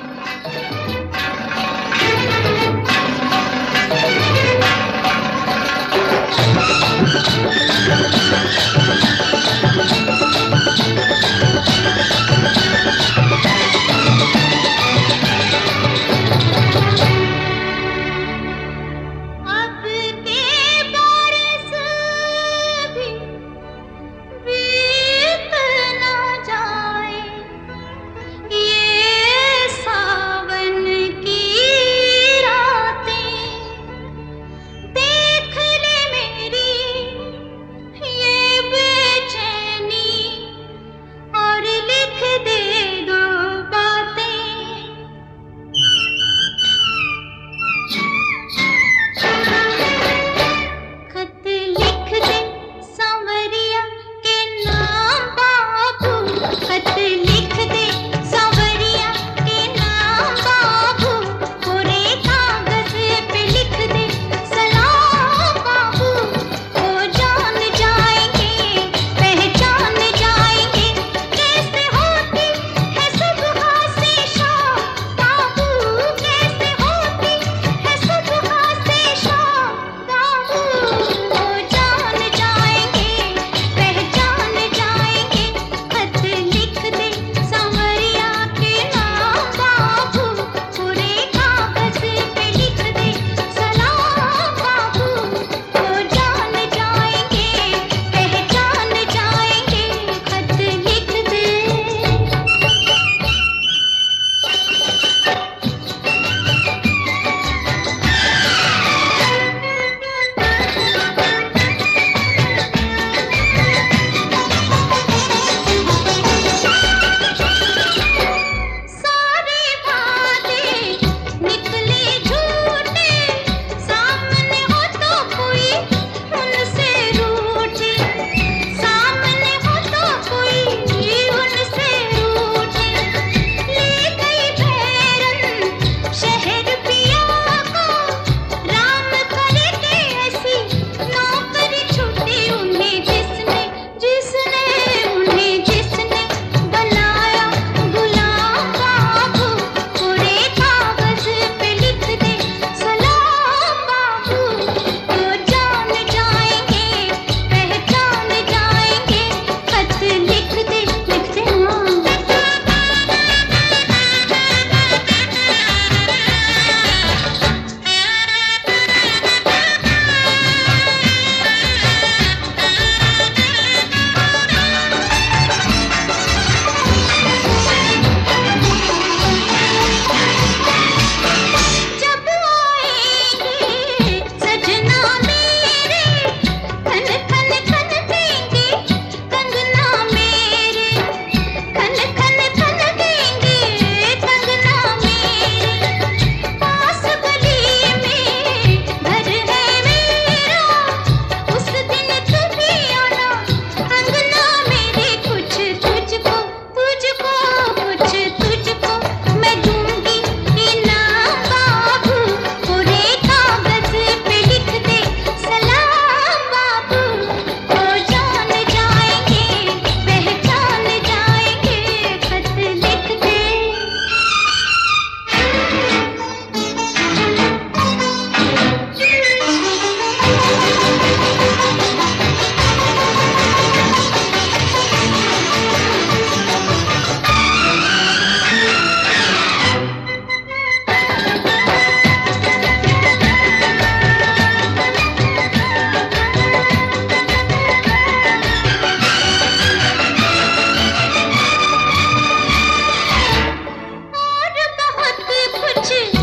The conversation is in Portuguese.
Música আছেন